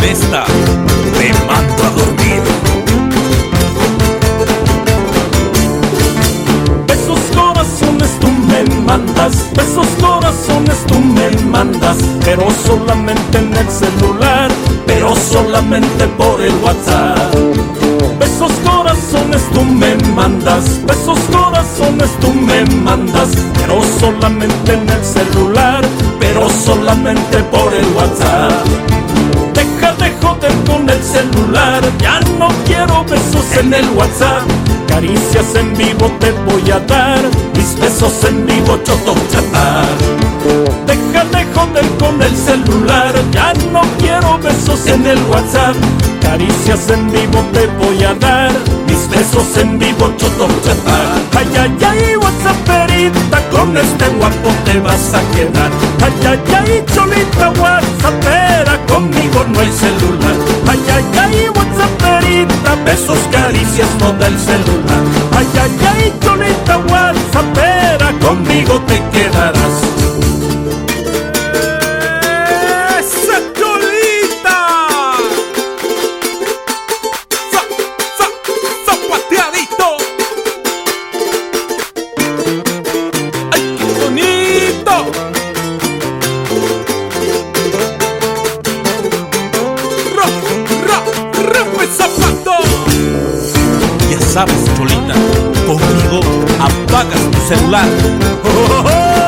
molesta, te mando a dormir. Besos corazones tú me mandas, besos corazones tú me mandas, pero solamente en el celular, pero solamente por el WhatsApp. Besos corazones tú me mandas, besos corazones tú me mandas, pero solamente en el celular, pero solamente por el WhatsApp ya no quiero besos en el WhatsApp. Caricias en vivo te voy a dar, mis besos en vivo choto chatar. Deja de joder con el celular, ya no quiero besos en el WhatsApp. Caricias en vivo te voy a dar, mis besos en vivo choto chatar. Ay, ay, ay, WhatsApperita, con este guapo te vas a quedar. Ay, ay, ay, cholita WhatsAppera, 50 pesos, caricias, nota el celular. Ya sabes, cholita, conmigo apagas tu celular. Otto,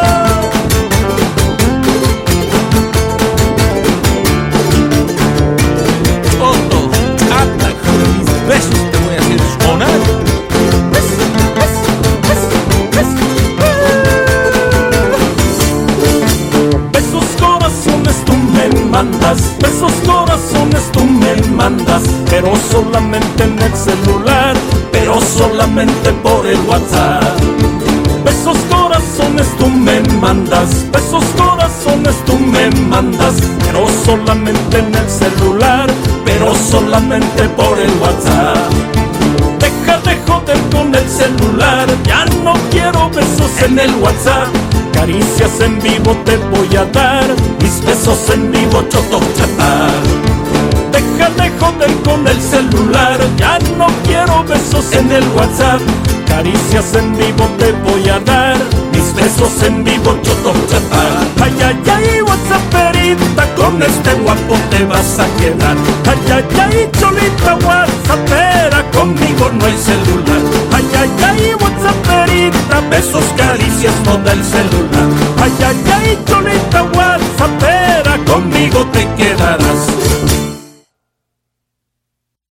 corazones tú me mandas, pero solamente en el celular, pero solamente por el WhatsApp. Besos corazones tú me mandas, besos corazones tú me mandas, pero solamente en el celular, pero solamente por el WhatsApp. Deja de joder con el celular, ya no quiero besos en el WhatsApp. Caricias en vivo te voy a dar, besos en vivo choto chatar. Deja de joder con el celular, ya no quiero besos en el WhatsApp. Caricias en vivo te voy a dar, mis besos en vivo choto chatar. Ay, ay, ay, WhatsApperita, con este guapo te vas a quedar. Ay, ay, ay, cholita WhatsAppera, conmigo no hay celular. Ay, ay, ay, WhatsApperita, besos, caricias, no del celular. Ay, ay, ay, cholita conmigo te quedarás.